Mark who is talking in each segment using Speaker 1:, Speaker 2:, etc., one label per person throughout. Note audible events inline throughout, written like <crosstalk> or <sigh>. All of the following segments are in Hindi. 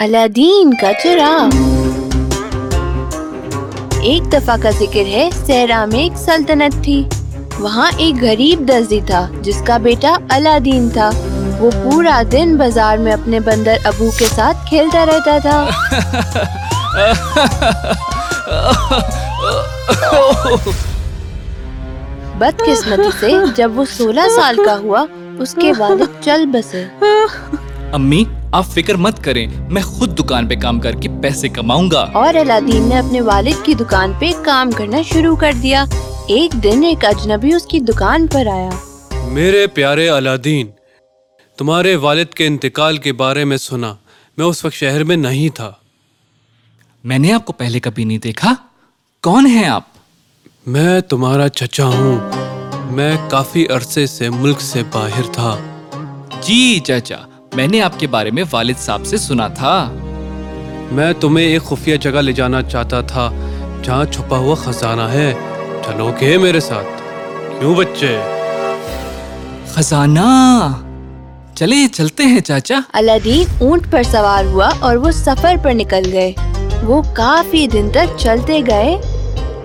Speaker 1: अलादीन का चिराग। एक दफ़ा का ज़िक्र है, सहरा में एक सल्तनत थी। वहाँ एक गरीब दर्जी था, जिसका बेटा अलादीन था। वो पूरा दिन बाज़ार में अपने बंदर अबू के साथ खेलता रहता था। बदकिस्मती से जब वो 16 साल का हुआ, उसके वालिद चल बसे।
Speaker 2: अम्मी आप फ़िक्र मत करें मैं खुद दुकान पे काम करके पैसे कमाऊँगा।
Speaker 1: और अलादीन ने अपने वालिद की दुकान पे काम करना शुरू कर दिया। एक दिन एक अजनबी उसकी दुकान पर आया।
Speaker 3: मेरे प्यारे अलादीन तुम्हारे वालिद के इंतकाल के बारे में सुना मैं उस वक्त शहर में नहीं था।
Speaker 2: मैंने आपको पहले कभी नहीं देखा। कौन है आप?
Speaker 3: मैं तुम्हारा चचा हूँ। मैं काफ़ी अरसे से मुल्क से बाहर था।
Speaker 2: जी चाचा। मैंने आपके बारे में वालिद साहब से सुना था।
Speaker 3: मैं तुम्हें एक खुफिया जगह ले जाना चाहता था जहाँ छुपा हुआ खजाना है। चलोगे मेरे साथ? क्यों बच्चे?
Speaker 2: खजाना? चले चलते हैं चाचा।
Speaker 1: अलादीन ऊँट पर सवार हुआ और वो सफ़र पर निकल गए। वो काफ़ी दिन तक चलते गए।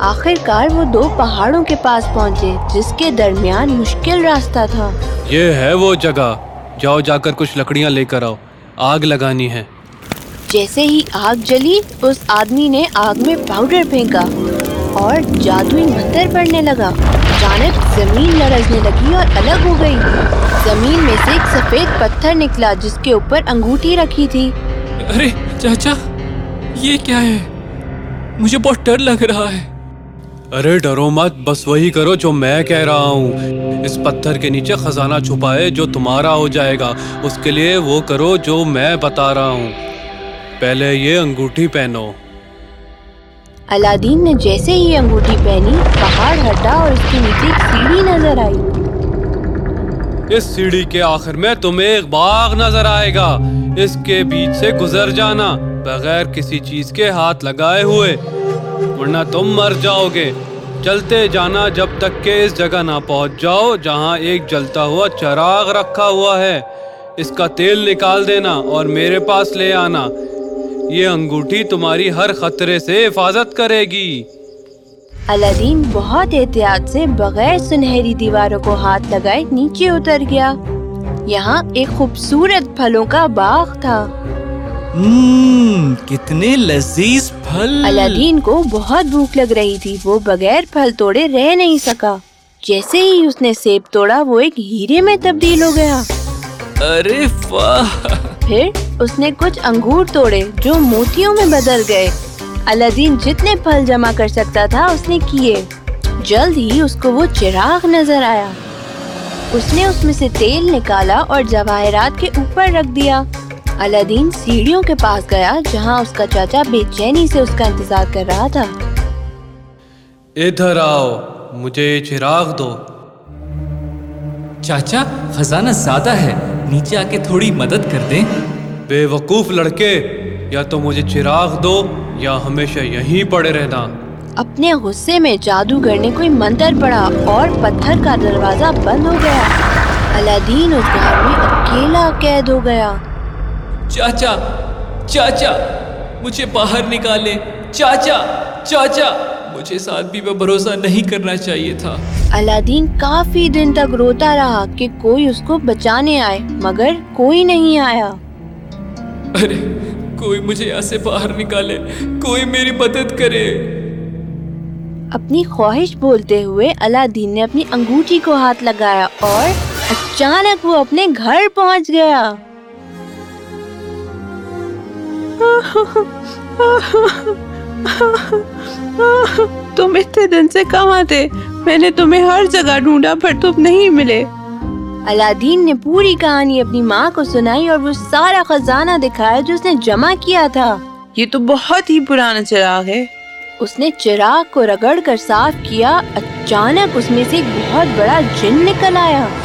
Speaker 1: आखिरकार वो दो पहाड़ों के पास पहुँचे जिसके दरमियान मुश्किल रास्ता था।
Speaker 3: ये है वो जगह जाओ जाकर कुछ लकड़ियाँ लेकर आओ। आग लगानी है।
Speaker 1: जैसे ही आग जली उस आदमी ने आग में पाउडर फेंका और जादुई मंत्र पड़ने लगा। अचानक ज़मीन लरजने लगी और अलग हो गई। ज़मीन में से एक सफ़ेद पत्थर निकला जिसके ऊपर अंगूठी रखी थी।
Speaker 2: अरे चाचा ये क्या है? मुझे बहुत डर लग रहा है।
Speaker 3: अरे डरो मत बस वही करो जो मैं कह रहा हूँ। इस पत्थर के नीचे खजाना छुपा है जो तुम्हारा हो जाएगा। उसके लिए वो करो जो मैं बता रहा हूँ। पहले ये अंगूठी पहनो।
Speaker 1: अलादीन ने जैसे ही अंगूठी पहनी पहाड़ हटा और उसके नीचे एक सीढ़ी नज़र आई।
Speaker 3: इस सीढ़ी के आखिर में तुम्हें एक बाग नज़र आएगा। इसके बीच से गुजर जाना बगैर किसी चीज़ के हाथ लगाए हुए। वरना तुम मर जाओगे। चलते जाना जब तक के इस जगह ना पहुँच जाओ, जहाँ एक जलता हुआ चराग रखा हुआ है। इसका तेल निकाल देना और मेरे पास ले आना। ये अंगूठी तुम्हारी हर खतरे से हिफाजत करेगी।
Speaker 1: अलादीन बहुत एहतियात से बगैर सुनहरी दीवारों को हाथ लगाए नीचे उतर गया। यहाँ एक खूबसूरत फलों का बाग था।
Speaker 2: हम्म कितने लजीज फल।
Speaker 1: अलादीन को बहुत भूख लग रही थी वो बगैर फल तोड़े रह नहीं सका। जैसे ही उसने सेब तोड़ा वो एक हीरे में तब्दील हो गया।
Speaker 2: अरे वाह।
Speaker 1: फिर उसने कुछ अंगूर तोड़े जो मोतियों में बदल गए। अलादीन जितने फल जमा कर सकता था उसने किए। जल्द ही उसको वो चिराग नज़र आया। उसने उसमें से तेल निकाला और जवाहरात के ऊपर रख दिया। अलादीन सीढ़ियों के पास गया जहाँ उसका चाचा बेचैनी से उसका इंतज़ार कर रहा था।
Speaker 3: इधर आओ मुझे चिराग दो।
Speaker 2: चाचा खजाना ज़्यादा है नीचे आके थोड़ी मदद कर दें।
Speaker 3: बेवकूफ़ लड़के या तो मुझे चिराग दो या हमेशा यहीं पड़े रहना।
Speaker 1: अपने गुस्से में जादूगर ने कोई मंत्र पड़ा और पत्थर का दरवाज़ा बंद हो गया। अलादीन उस घर में अकेला कैद हो गया।
Speaker 2: चाचा चाचा मुझे बाहर निकाले चाचा चाचा मुझे इस आदमी पे भरोसा नहीं करना चाहिए था।
Speaker 1: अलादीन काफ़ी दिन तक रोता रहा कि कोई उसको बचाने आए मगर कोई नहीं आया।
Speaker 2: अरे कोई मुझे यहाँ से बाहर निकाले कोई मेरी मदद करे।
Speaker 1: अपनी ख्वाहिश बोलते हुए अलादीन ने अपनी अंगूठी को हाथ लगाया और अचानक वो अपने घर पहुँच गया।
Speaker 4: तुम इतने दिन से कहाँ थे मैंने तुम्हें हर जगह ढूंढा पर तुम नहीं मिले।
Speaker 1: अलादीन ने पूरी कहानी अपनी माँ को सुनाई और वो सारा खजाना दिखाया जो उसने जमा किया था।
Speaker 4: ये तो बहुत ही पुराना चिराग है।
Speaker 1: उसने चिराग को रगड़ कर साफ़ किया अचानक उसमें से एक बहुत बड़ा जिन निकल आया। <laughs>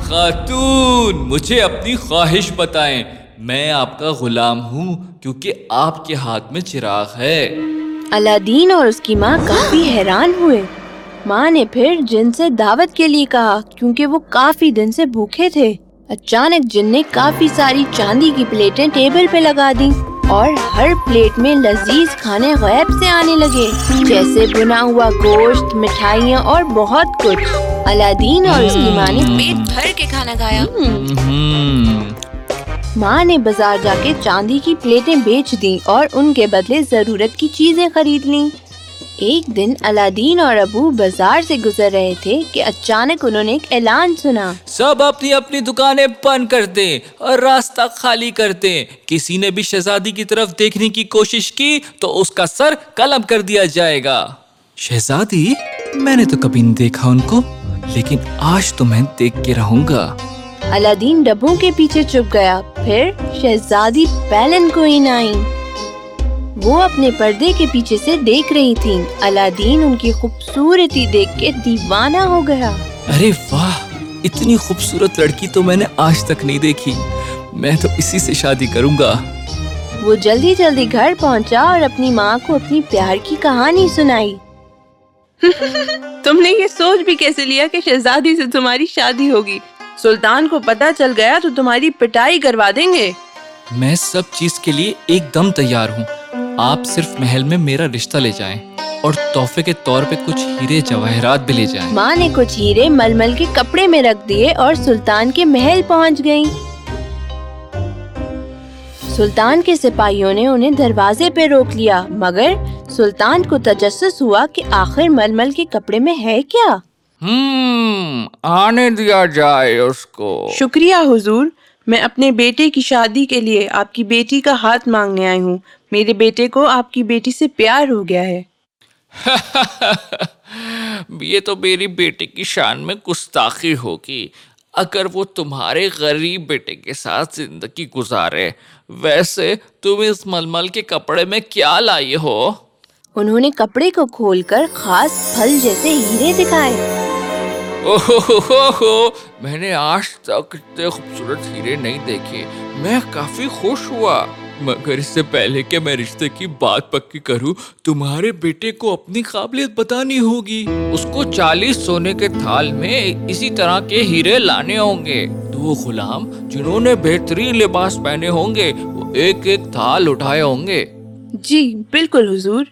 Speaker 2: खातून मुझे अपनी ख्वाहिश बताएँ। मैं आपका गुलाम हूँ क्योंकि आपके हाथ में चिराग है।
Speaker 1: अलादीन और उसकी माँ काफ़ी हैरान हुए। माँ ने फिर जिन से दावत के लिए कहा क्योंकि वो काफ़ी दिन से भूखे थे। अचानक जिन ने काफ़ी सारी चांदी की प्लेटें टेबल पे लगा दी और हर प्लेट में लजीज खाने गैब से आने लगे जैसे बुना हुआ गोश्त मिठाइयाँ और बहुत कुछ। अलादीन और उसकी माँ ने पेट भर के खाना खाया।
Speaker 2: हम्म,
Speaker 1: माँ ने बाज़ार जाके चांदी की प्लेटें बेच दी और उनके बदले ज़रूरत की चीज़ें खरीद ली। एक दिन अलादीन और अबू बाज़ार से गुजर रहे थे कि अचानक उन्होंने एक ऐलान सुना।
Speaker 2: सब अपनी अपनी दुकानें बंद कर दें और रास्ता खाली कर दें। किसी ने भी शहजादी की तरफ़ देखने की कोशिश की तो उसका सर कलम कर दिया जाएगा। शहजादी मैंने तो कभी नहीं देखा उनको लेकिन आज तो मैं देख के रहूँगा।
Speaker 1: अलादीन डब्बों के पीछे चुप गया। फिर शहजादी पैलन क्वीन आई। वो अपने पर्दे के पीछे से देख रही थी। अलादीन उनकी खूबसूरती देख के दीवाना हो गया।
Speaker 2: अरे वाह इतनी खूबसूरत लड़की तो मैंने आज तक नहीं देखी। मैं तो इसी से शादी करूँगा।
Speaker 1: वो जल्दी जल्दी घर पहुँचा और अपनी माँ को अपनी प्यार की कहानी सुनाई। <laughs>
Speaker 4: तुमने ये सोच भी कैसे लिया कि शहजादी से तुम्हारी शादी होगी? सुल्तान को पता चल गया तो तुम्हारी पिटाई करवा देंगे।
Speaker 2: मैं सब चीज़ के लिए एकदम तैयार हूँ। आप सिर्फ़ महल में मेरा रिश्ता ले जाएँ और तोहफे के तौर पे कुछ हीरे जवाहरात भी ले जाएँ।
Speaker 1: माँ ने कुछ हीरे मलमल के कपड़े में रख दिए और सुल्तान के महल पहुँच गई सुल्तान के सिपाहियों ने उन्हें दरवाजे पे रोक लिया मगर सुल्तान को तजस्सुस हुआ कि आखिर मलमल के कपड़े में है क्या?
Speaker 2: हम्म आने दिया जाए उसको।
Speaker 4: शुक्रिया हुजूर मैं अपने बेटे की शादी के लिए आपकी बेटी का हाथ मांगने आई हूँ। मेरे बेटे को आपकी बेटी से प्यार हो गया है। <laughs>
Speaker 2: ये तो मेरी बेटे की शान में गुस्ताखी होगी। अगर वो तुम्हारे गरीब बेटे के साथ ज़िंदगी गुजारे वैसे तुम इस मलमल के कपड़े में क्या लाई हो?
Speaker 1: उन्होंने कपड़े को खोलकर खास फल जैसे हीरे दिखाए।
Speaker 2: ओहो मैंने आज तक इतने खूबसूरत हीरे नहीं देखे। मैं काफ़ी खुश हुआ। मगर इससे पहले कि मैं रिश्ते की बात पक्की करूँ, तुम्हारे बेटे को अपनी काबिलियत बतानी होगी। उसको चालीस सोने के थाल में इसी तरह के हीरे लाने होंगे। दो गुलाम, जिन्होंने बेहतरीन लिबास पहने होंगे, वो एक एक थाल उठाए होंगे।
Speaker 4: जी, बिल्कुल, हुजूर।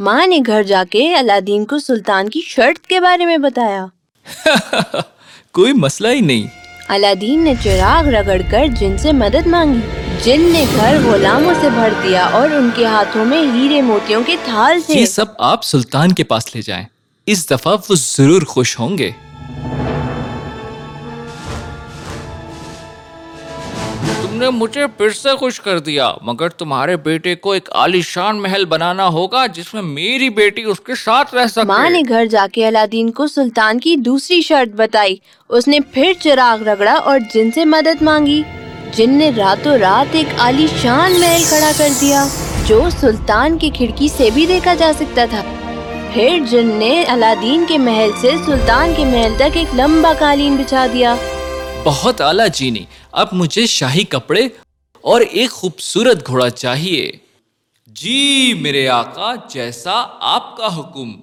Speaker 1: माँ ने घर जाके अलादीन को सुल्तान की शर्त के बारे में बताया। <laughs>
Speaker 2: कोई मसला ही नहीं।
Speaker 1: अलादीन ने चिराग रगड़कर जिन से मदद मांगी। जिन ने घर गुलामों से भर दिया और उनके हाथों में हीरे मोतियों के थाल थे।
Speaker 2: ये सब आप सुल्तान के पास ले जाएँ। इस दफ़ा वो ज़रूर खुश होंगे। तुमने मुझे फिर से खुश कर दिया, मगर तुम्हारे बेटे को एक आलीशान महल बनाना होगा जिसमें मेरी बेटी उसके साथ रह सके।
Speaker 1: माँ ने घर जाके अलादीन को सुल्तान की दूसरी शर्त बताई। उसने फिर चिराग रगड़ा और जिन से मदद मांगी जिन ने रातों रात एक आलीशान महल खड़ा कर दिया, जो सुल्तान की खिड़की से भी देखा जा सकता था। फिर जिन ने अलादीन के महल से सुल्तान के महल तक एक लंबा कालीन बिछा दिया
Speaker 2: बहुत आला जीनी अब मुझे शाही कपड़े और एक खूबसूरत घोड़ा चाहिए। जी मेरे आका जैसा आपका हुक्म।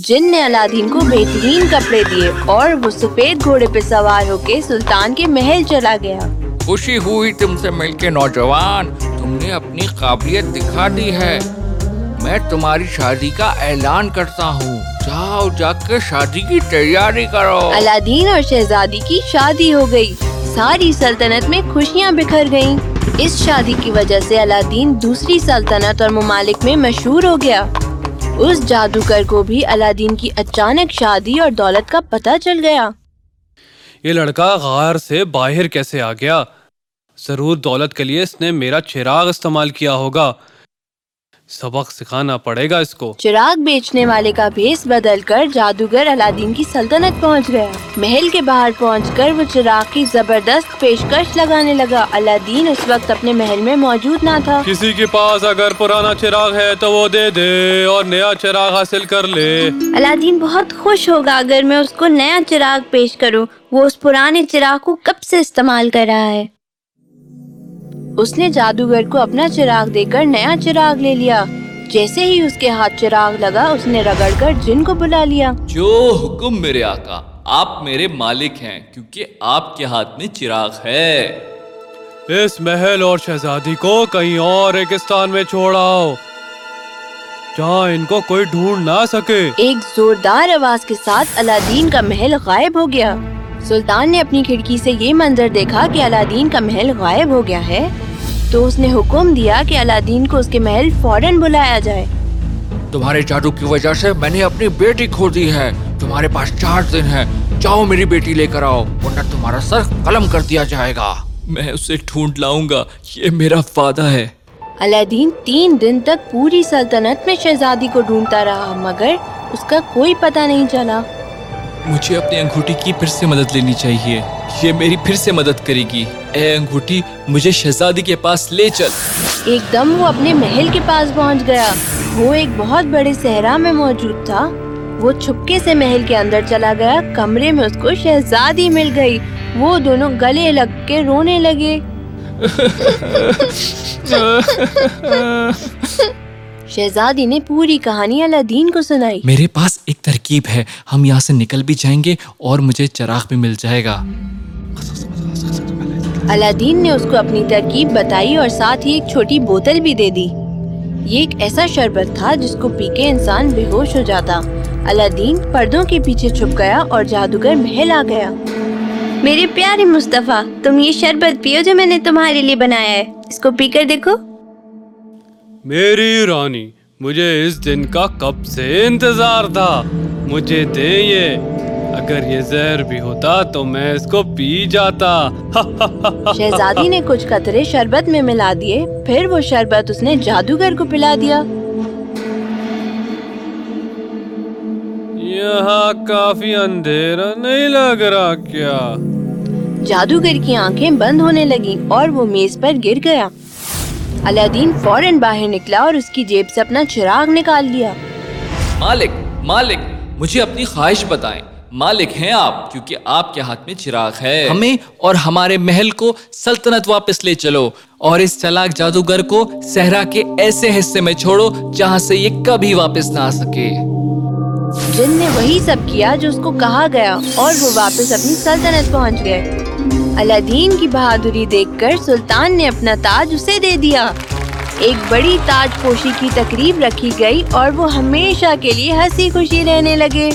Speaker 1: जिन ने अलादीन को बेहतरीन कपड़े दिए और वो सफ़ेद घोड़े पे सवार होके सुल्तान के महल चला गया।
Speaker 2: खुशी हुई तुमसे मिलके नौजवान। तुमने अपनी काबिलियत दिखा दी है। मैं तुम्हारी शादी का ऐलान करता हूँ। जाओ जाकर शादी की तैयारी करो।
Speaker 1: अलादीन और शहजादी की शादी हो गई। सारी सल्तनत में खुशियाँ बिखर गईं। इस शादी की वजह से अलादीन दूसरी सल्तनत और ममालिक में मशहूर हो गया। उस जादूगर को भी अलादीन की अचानक शादी और दौलत का पता चल गया।
Speaker 3: ये लड़का गार से बाहर कैसे आ गया? ज़रूर दौलत के लिए इसने मेरा चिराग इस्तेमाल किया होगा। सबक सिखाना पड़ेगा इसको।
Speaker 1: चिराग बेचने वाले का भेस बदल कर जादूगर अलादीन की सल्तनत पहुँच गया। महल के बाहर पहुंचकर वो चिराग की ज़बरदस्त पेशकश लगाने लगा। अलादीन उस वक्त अपने महल में मौजूद ना था।
Speaker 3: किसी के पास अगर पुराना चिराग है तो वो दे दे और नया चिराग हासिल कर ले।
Speaker 1: अलादीन बहुत खुश होगा अगर मैं उसको नया चिराग पेश करूँ। वो उस पुराने चिराग को कब से इस्तेमाल कर रहा है? उसने जादूगर को अपना चिराग देकर नया चिराग ले लिया। जैसे ही उसके हाथ चिराग लगा उसने रगड़कर जिन को बुला लिया।
Speaker 2: जो हुक्म मेरे आका आप मेरे मालिक हैं क्योंकि आपके हाथ में चिराग है।
Speaker 3: इस महल और शहजादी को कहीं और रेगिस्तान में छोड़ाओ जहाँ इनको कोई ढूंढ ना सके।
Speaker 1: एक जोरदार आवाज़ के साथ अलादीन का महल गायब हो गया। सुल्तान ने अपनी खिड़की से ये मंजर देखा कि अलादीन का महल गायब हो गया है। तो उसने हुक्म दिया कि अलादीन को उसके महल फ़ौरन बुलाया जाए।
Speaker 2: तुम्हारे जादू की वजह से मैंने अपनी बेटी खो दी है। तुम्हारे पास चार दिन है। जाओ मेरी बेटी लेकर आओ वरना तुम्हारा सर कलम कर दिया जाएगा। मैं उसे ढूंढ लाऊँगा। ये मेरा वादा है।
Speaker 1: अलादीन तीन दिन तक पूरी सल्तनत में शहजादी को ढूंढता रहा मगर उसका कोई पता नहीं चला।
Speaker 2: मुझे अपनी अंगूठी की फिर से मदद लेनी चाहिए। ये मेरी फिर से मदद करेगी। ए अंगूठी मुझे शहजादी के पास ले चल।
Speaker 1: एकदम वो अपने महल के पास पहुँच गया। वो एक बहुत बड़े सहरा में मौजूद था। वो छुपके से महल के अंदर चला गया। कमरे में उसको शहजादी मिल गई। वो दोनों गले लग के रोने लगे। <laughs> <laughs> शहजादी ने पूरी कहानी अलादीन को सुनाई।
Speaker 2: मेरे पास एक तरकीब है। हम यहाँ से निकल भी जाएँगे और मुझे चराग भी मिल जाएगा।
Speaker 1: अलादीन ने उसको अपनी तरकीब बताई और साथ ही एक छोटी बोतल भी दे दी। ये एक ऐसा शरबत था जिसको पी के इंसान बेहोश हो जाता। अलादीन पर्दों के पीछे छुप गया और जादूगर महल आ गया। मेरे प्यारे मुस्तफ़ा तुम ये शरबत पियो जो मैंने तुम्हारे लिए बनाया है। इसको पीकर देखो।
Speaker 3: मेरी रानी मुझे इस दिन का कब से इंतज़ार था? मुझे दे ये अगर ये जहर भी होता तो मैं इसको पी जाता। <laughs>
Speaker 1: शहजादी ने कुछ कतरे शरबत में मिला दिए फिर वो शरबत उसने जादूगर को पिला दिया।
Speaker 3: यहाँ काफ़ी अंधेरा नहीं लग रहा क्या?
Speaker 1: जादूगर की आँखें बंद होने लगी और वो मेज पर गिर गया। अलादीन फ़ौरन बाहर निकला और उसकी जेब से अपना चिराग निकाल लिया।
Speaker 2: मालिक मालिक मुझे अपनी ख्वाहिश बताएँ। मालिक हैं आप क्योंकि आपके हाथ में चिराग है। हमें और हमारे महल को सल्तनत वापस ले चलो और इस चलाक जादूगर को सहरा के ऐसे हिस्से में छोड़ो जहाँ से ये कभी वापस ना आ सके।
Speaker 1: जिन ने वही सब किया जो उसको कहा गया और वो वापस अपनी सल्तनत पहुँच गए। अलादीन की बहादुरी देखकर सुल्तान ने अपना ताज उसे दे दिया। एक बड़ी ताजपोशी की तकरीब रखी गई और वो हमेशा के लिए हँसी खुशी रहने लगे।